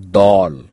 ضال.